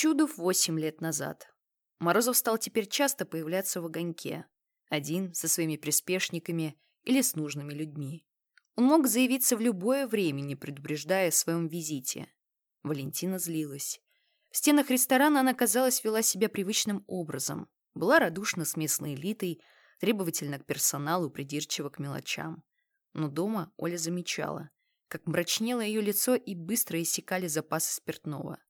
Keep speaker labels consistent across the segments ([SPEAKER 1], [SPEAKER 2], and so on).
[SPEAKER 1] Чудов восемь лет назад. Морозов стал теперь часто появляться в огоньке. Один, со своими приспешниками или с нужными людьми. Он мог заявиться в любое время, не предупреждая о своем визите. Валентина злилась. В стенах ресторана она, казалось, вела себя привычным образом. Была радушна с местной элитой, требовательна к персоналу, придирчива к мелочам. Но дома Оля замечала, как мрачнело ее лицо и быстро иссякали запасы спиртного.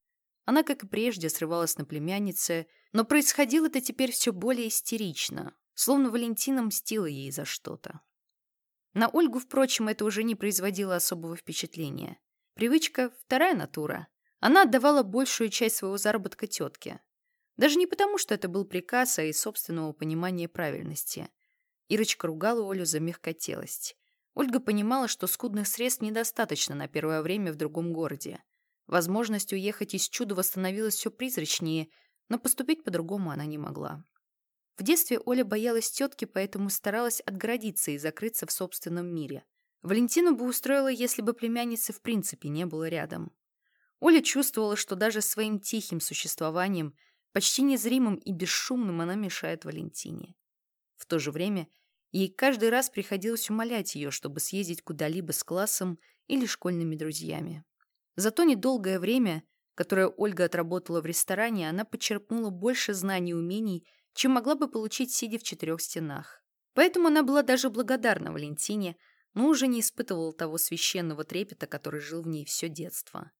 [SPEAKER 1] Она, как и прежде, срывалась на племяннице, но происходило это теперь все более истерично, словно Валентина мстила ей за что-то. На Ольгу, впрочем, это уже не производило особого впечатления. Привычка – вторая натура. Она отдавала большую часть своего заработка тетке. Даже не потому, что это был приказ, а из собственного понимания правильности. Ирочка ругала Олю за мягкотелость. Ольга понимала, что скудных средств недостаточно на первое время в другом городе. Возможность уехать из Чудова становилась все призрачнее, но поступить по-другому она не могла. В детстве Оля боялась тетки, поэтому старалась отгородиться и закрыться в собственном мире. Валентину бы устроила, если бы племянницы в принципе не было рядом. Оля чувствовала, что даже своим тихим существованием, почти незримым и бесшумным, она мешает Валентине. В то же время ей каждый раз приходилось умолять ее, чтобы съездить куда-либо с классом или школьными друзьями. За то недолгое время, которое Ольга отработала в ресторане, она почерпнула больше знаний и умений, чем могла бы получить, сидя в четырех стенах. Поэтому она была даже благодарна Валентине, но уже не испытывала того священного трепета, который жил в ней все детство.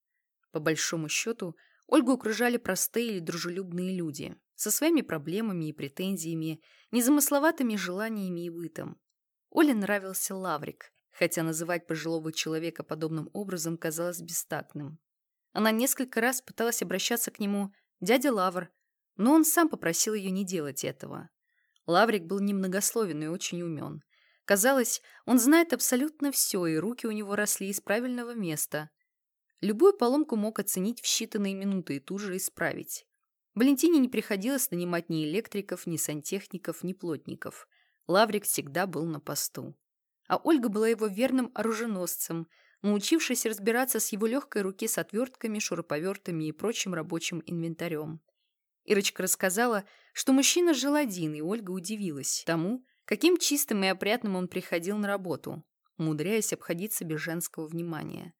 [SPEAKER 1] По большому счету, Ольгу окружали простые или дружелюбные люди, со своими проблемами и претензиями, незамысловатыми желаниями и бытом. Оле нравился Лаврик, хотя называть пожилого человека подобным образом казалось бестактным. Она несколько раз пыталась обращаться к нему «дядя Лавр», но он сам попросил ее не делать этого. Лаврик был немногословен и очень умен. Казалось, он знает абсолютно все, и руки у него росли из правильного места. Любую поломку мог оценить в считанные минуты и тут же исправить. Валентине не приходилось нанимать ни электриков, ни сантехников, ни плотников. Лаврик всегда был на посту а Ольга была его верным оруженосцем, научившись разбираться с его легкой руки с отвертками, шуруповертами и прочим рабочим инвентарем. Ирочка рассказала, что мужчина жил один, и Ольга удивилась тому, каким чистым и опрятным он приходил на работу, умудряясь обходиться без женского внимания.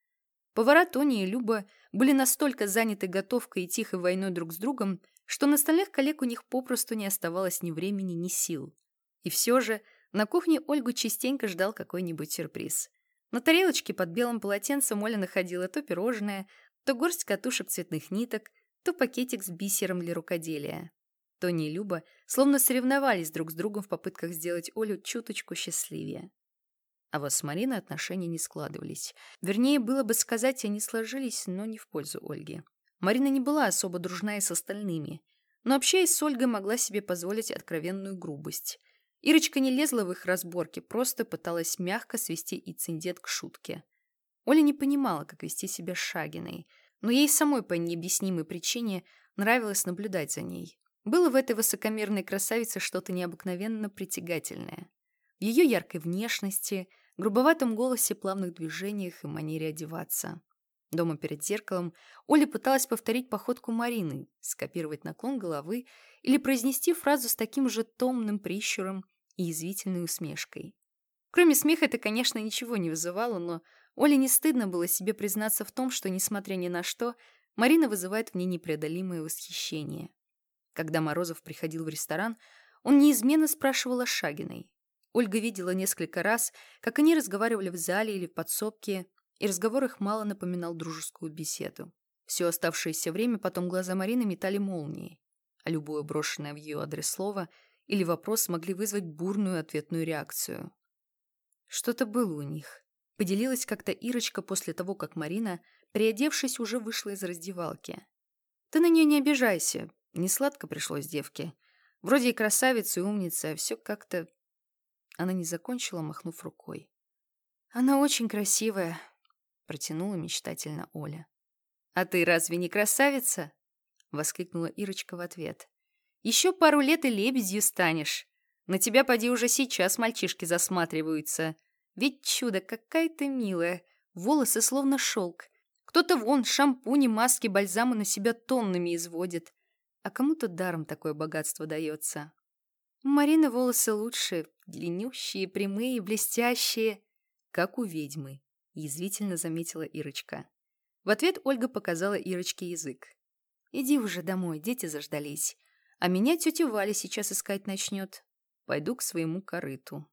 [SPEAKER 1] Повара Тони и Люба были настолько заняты готовкой и тихой войной друг с другом, что на столях коллег у них попросту не оставалось ни времени, ни сил. И все же на кухне Ольгу частенько ждал какой-нибудь сюрприз. На тарелочке под белым полотенцем Оля находила то пирожное, то горсть катушек цветных ниток, то пакетик с бисером для рукоделия. Тони и Люба словно соревновались друг с другом в попытках сделать Олю чуточку счастливее. А вот с Мариной отношения не складывались. Вернее, было бы сказать, они сложились, но не в пользу Ольги. Марина не была особо дружна и с остальными, но общаясь с Ольгой могла себе позволить откровенную грубость. Ирочка не лезла в их разборки, просто пыталась мягко свести инцидент к шутке. Оля не понимала, как вести себя с Шагиной, но ей самой по необъяснимой причине нравилось наблюдать за ней. Было в этой высокомерной красавице что-то необыкновенно притягательное. В ее яркой внешности, грубоватом голосе, плавных движениях и манере одеваться. Дома перед зеркалом Оля пыталась повторить походку Марины, скопировать наклон головы или произнести фразу с таким же томным прищуром и язвительной усмешкой. Кроме смеха это, конечно, ничего не вызывало, но Оле не стыдно было себе признаться в том, что, несмотря ни на что, Марина вызывает в ней непреодолимое восхищение. Когда Морозов приходил в ресторан, он неизменно спрашивал о Шагиной. Ольга видела несколько раз, как они разговаривали в зале или в подсобке, и разговор их мало напоминал дружескую беседу. Все оставшееся время потом глаза Марины метали молнии, а любое брошенное в ее адрес слово или вопрос могли вызвать бурную ответную реакцию. Что-то было у них. Поделилась как-то Ирочка после того, как Марина, приодевшись, уже вышла из раздевалки. «Ты на нее не обижайся. Не сладко пришлось девке. Вроде и красавица, и умница, а все как-то...» Она не закончила, махнув рукой. «Она очень красивая, протянула мечтательно Оля. «А ты разве не красавица?» — воскликнула Ирочка в ответ. «Еще пару лет и лебедью станешь. На тебя, поди, уже сейчас мальчишки засматриваются. Ведь чудо, какая ты милая, волосы словно шелк. Кто-то вон шампуни, маски, бальзамы на себя тоннами изводит. А кому-то даром такое богатство дается. У Марины волосы лучше, длиннющие, прямые, блестящие, как у ведьмы, язвительно заметила Ирочка. В ответ Ольга показала Ирочке язык. «Иди уже домой, дети заждались. А меня тетя Валя сейчас искать начнет. Пойду к своему корыту».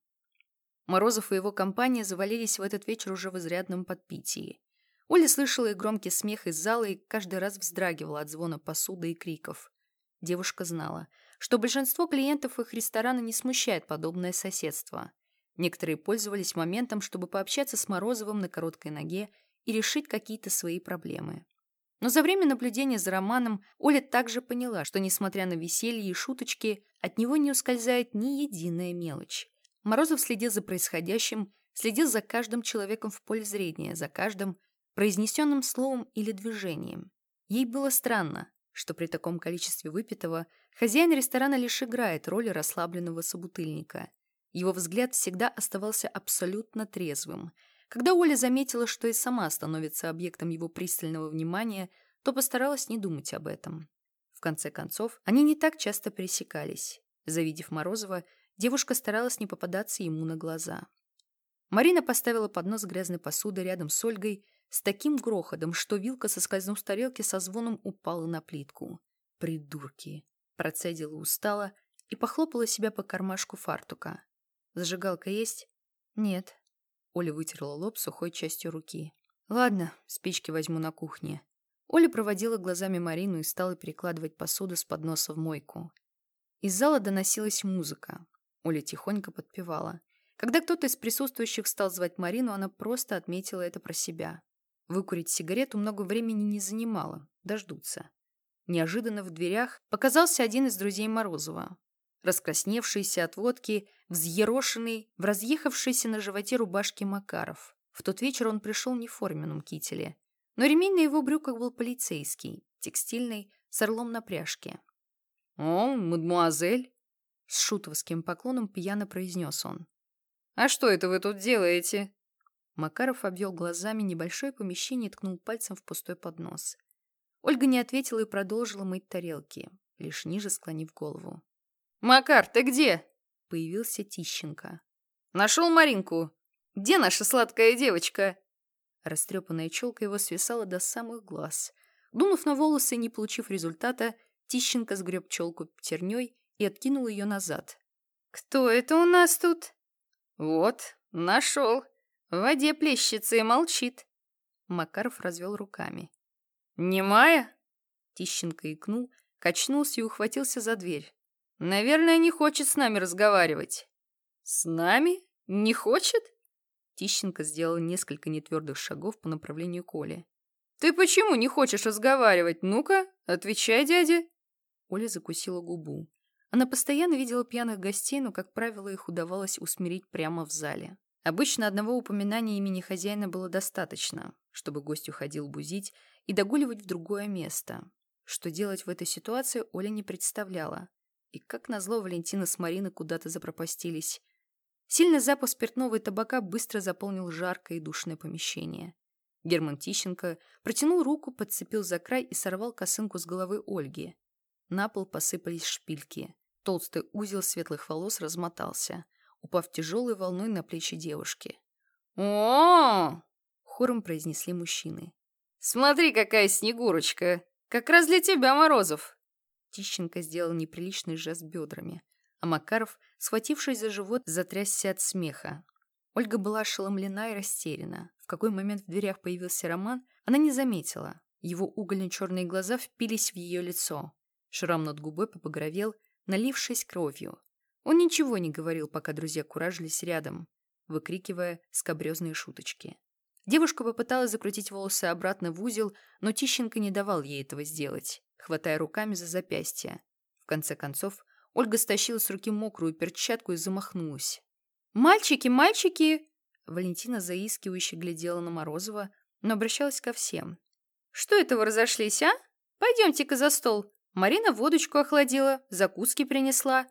[SPEAKER 1] Морозов и его компания завалились в этот вечер уже в изрядном подпитии. Оля слышала и громкий смех из зала и каждый раз вздрагивала от звона посуды и криков. Девушка знала, что большинство клиентов их ресторана не смущает подобное соседство. Некоторые пользовались моментом, чтобы пообщаться с Морозовым на короткой ноге и решить какие-то свои проблемы. Но за время наблюдения за Романом Оля также поняла, что, несмотря на веселье и шуточки, от него не ускользает ни единая мелочь. Морозов следил за происходящим, следил за каждым человеком в поле зрения, за каждым произнесенным словом или движением. Ей было странно, что при таком количестве выпитого хозяин ресторана лишь играет роль расслабленного собутыльника. Его взгляд всегда оставался абсолютно трезвым. Когда Оля заметила, что и сама становится объектом его пристального внимания, то постаралась не думать об этом. В конце концов, они не так часто пересекались. Завидев Морозова, Девушка старалась не попадаться ему на глаза. Марина поставила поднос грязной посудой рядом с Ольгой с таким грохотом, что вилка, соскользнув с тарелки, со звоном упала на плитку. «Придурки!» – процедила устало и похлопала себя по кармашку фартука. «Зажигалка есть?» «Нет». Оля вытерла лоб сухой частью руки. «Ладно, спички возьму на кухне». Оля проводила глазами Марину и стала перекладывать посуду с подноса в мойку. Из зала доносилась музыка. Оля тихонько подпевала. Когда кто-то из присутствующих стал звать Марину, она просто отметила это про себя. Выкурить сигарету много времени не занимало. Дождутся. Неожиданно в дверях показался один из друзей Морозова. Раскрасневшийся от водки, взъерошенный, в разъехавшейся на животе рубашке Макаров. В тот вечер он пришел не в форменном кителе. Но ремень на его брюках был полицейский, текстильный, с орлом на пряжке. «О, мадмуазель!» С шутовским поклоном пьяно произнес он. «А что это вы тут делаете?» Макаров обвел глазами небольшое помещение и ткнул пальцем в пустой поднос. Ольга не ответила и продолжила мыть тарелки, лишь ниже склонив голову. «Макар, ты где?» — появился Тищенко. «Нашел Маринку? Где наша сладкая девочка?» Растрепанная челка его свисала до самых глаз. Дунув на волосы не получив результата, Тищенко сгреб челку пятерней и откинул ее назад. «Кто это у нас тут?» «Вот, нашел. В воде плещется и молчит». Макаров развел руками. «Немая?» Тищенко икнул, качнулся и ухватился за дверь. «Наверное, не хочет с нами разговаривать». «С нами? Не хочет?» Тищенко сделал несколько нетвердых шагов по направлению к Оле. «Ты почему не хочешь разговаривать? Ну-ка, отвечай, дядя!» Оля закусила губу. Она постоянно видела пьяных гостей, но, как правило, их удавалось усмирить прямо в зале. Обычно одного упоминания имени хозяина было достаточно, чтобы гость уходил бузить и догуливать в другое место. Что делать в этой ситуации, Оля не представляла. И как назло Валентина с Мариной куда-то запропастились. Сильный запах спиртного и табака быстро заполнил жаркое и душное помещение. Герман Тищенко протянул руку, подцепил за край и сорвал косынку с головы Ольги. На пол посыпались шпильки. Толстый узел светлых волос размотался, упав тяжелой волной на плечи девушки. о хором произнесли мужчины. «Смотри, какая снегурочка! Как раз для тебя, Морозов!» Тищенко сделал неприличный жест бедрами, а Макаров, схватившись за живот, затрясся от смеха. Ольга была ошеломлена и растеряна. В какой момент в дверях появился Роман, она не заметила. Его угольно-черные глаза впились в ее лицо. Шрам над губой побагровел, налившись кровью. Он ничего не говорил, пока друзья куражились рядом, выкрикивая скобрезные шуточки. Девушка попыталась закрутить волосы обратно в узел, но Тищенко не давал ей этого сделать, хватая руками за запястье. В конце концов, Ольга стащила с руки мокрую перчатку и замахнулась. «Мальчики, мальчики!» Валентина заискивающе глядела на Морозова, но обращалась ко всем. «Что это вы разошлись, а? Пойдемте-ка за стол. Марина водочку охладила, закуски принесла.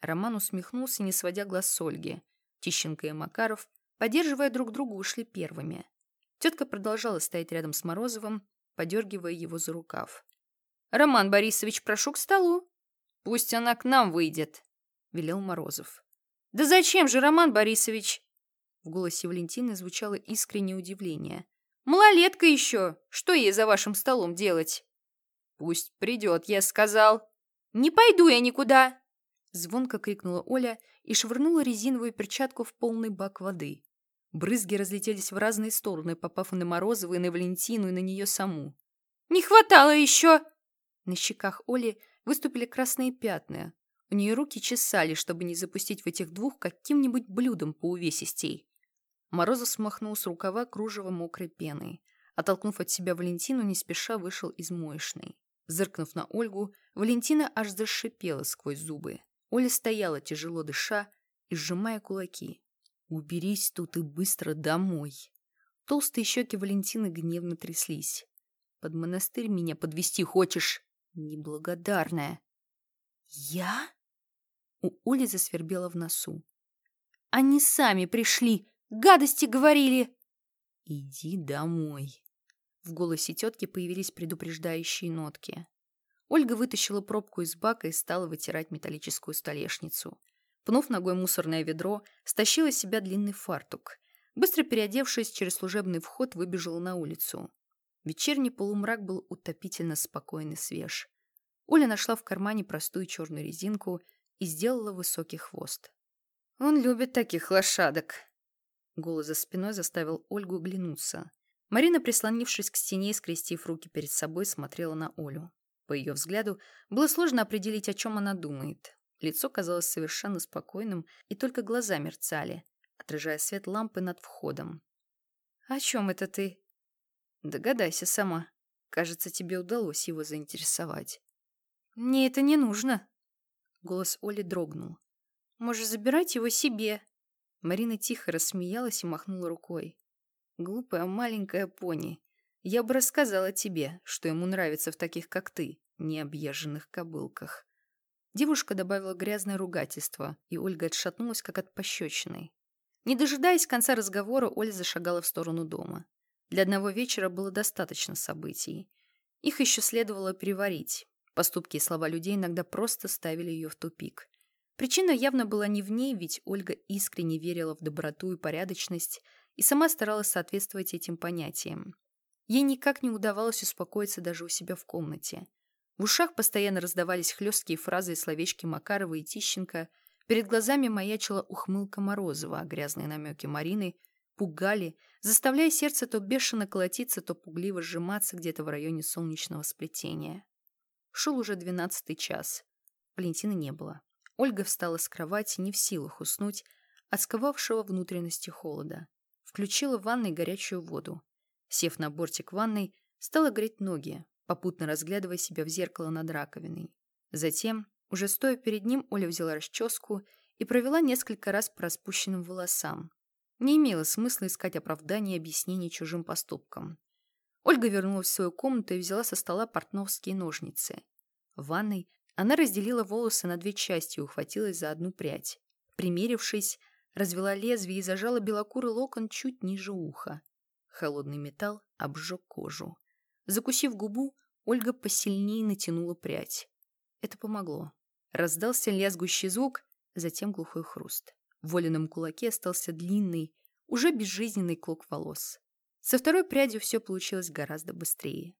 [SPEAKER 1] Роман усмехнулся, не сводя глаз с Ольги. Тищенко и Макаров, поддерживая друг друга, ушли первыми. Тетка продолжала стоять рядом с Морозовым, подергивая его за рукав. «Роман Борисович, прошу к столу. Пусть она к нам выйдет», — велел Морозов. «Да зачем же, Роман Борисович?» В голосе Валентины звучало искреннее удивление. «Малолетка еще! Что ей за вашим столом делать?» «Пусть придет, я сказал». «Не пойду я никуда!» Звонко крикнула Оля и швырнула резиновую перчатку в полный бак воды. Брызги разлетелись в разные стороны, попав и на Морозову, и на Валентину, и на нее саму. «Не хватало еще!» На щеках Оли выступили красные пятна. У нее руки чесали, чтобы не запустить в этих двух каким-нибудь блюдом по увесистей. Морозов смахнул с рукава кружево мокрой пеной. Оттолкнув от себя Валентину, не спеша вышел из моечной. Зыркнув на Ольгу, Валентина аж зашипела сквозь зубы. Оля стояла, тяжело дыша и сжимая кулаки. «Уберись тут и быстро домой!» Толстые щеки Валентины гневно тряслись. «Под монастырь меня подвести хочешь? Неблагодарная!» «Я?» У Оли засвербело в носу. «Они сами пришли! Гадости говорили!» «Иди домой!» В голосе тетки появились предупреждающие нотки. Ольга вытащила пробку из бака и стала вытирать металлическую столешницу. Пнув ногой мусорное ведро, стащила с себя длинный фартук. Быстро переодевшись через служебный вход, выбежала на улицу. Вечерний полумрак был утопительно спокойный свеж. Оля нашла в кармане простую черную резинку и сделала высокий хвост. «Он любит таких лошадок!» Голос за спиной заставил Ольгу оглянуться. Марина, прислонившись к стене и скрестив руки перед собой, смотрела на Олю. По ее взгляду, было сложно определить, о чем она думает. Лицо казалось совершенно спокойным, и только глаза мерцали, отражая свет лампы над входом. «О чем это ты?» «Догадайся сама. Кажется, тебе удалось его заинтересовать». «Мне это не нужно». Голос Оли дрогнул. «Можешь забирать его себе». Марина тихо рассмеялась и махнула рукой. «Глупая маленькая пони. Я бы рассказала тебе, что ему нравится в таких, как ты, необъезженных кобылках». Девушка добавила грязное ругательство, и Ольга отшатнулась, как от пощечины. Не дожидаясь конца разговора, Оля зашагала в сторону дома. Для одного вечера было достаточно событий. Их еще следовало переварить, Поступки и слова людей иногда просто ставили ее в тупик. Причина явно была не в ней, ведь Ольга искренне верила в доброту и порядочность и сама старалась соответствовать этим понятиям. Ей никак не удавалось успокоиться даже у себя в комнате. В ушах постоянно раздавались хлесткие фразы и словечки Макарова и Тищенко, перед глазами маячила ухмылка Морозова, а грязные намеки Марины пугали, заставляя сердце то бешено колотиться, то пугливо сжиматься где-то в районе солнечного сплетения. Шел уже двенадцатый час. Валентины не было. Ольга встала с кровати, не в силах уснуть, от сковавшего внутренности холода. Включила в ванной горячую воду. Сев на бортик ванной, стала греть ноги, попутно разглядывая себя в зеркало над раковиной. Затем, уже стоя перед ним, Оля взяла расческу и провела несколько раз по распущенным волосам. Не имело смысла искать оправдания и объяснений чужим поступкам. Ольга вернулась в свою комнату и взяла со стола портновские ножницы. В ванной она разделила волосы на две части и ухватилась за одну прядь. Примерившись, развела лезвие и зажала белокурый локон чуть ниже уха. Холодный металл обжег кожу. Закусив губу, Ольга посильнее натянула прядь. Это помогло. Раздался лязгущий звук, затем глухой хруст. В воленном кулаке остался длинный, уже безжизненный клок волос. Со второй прядью все получилось гораздо быстрее.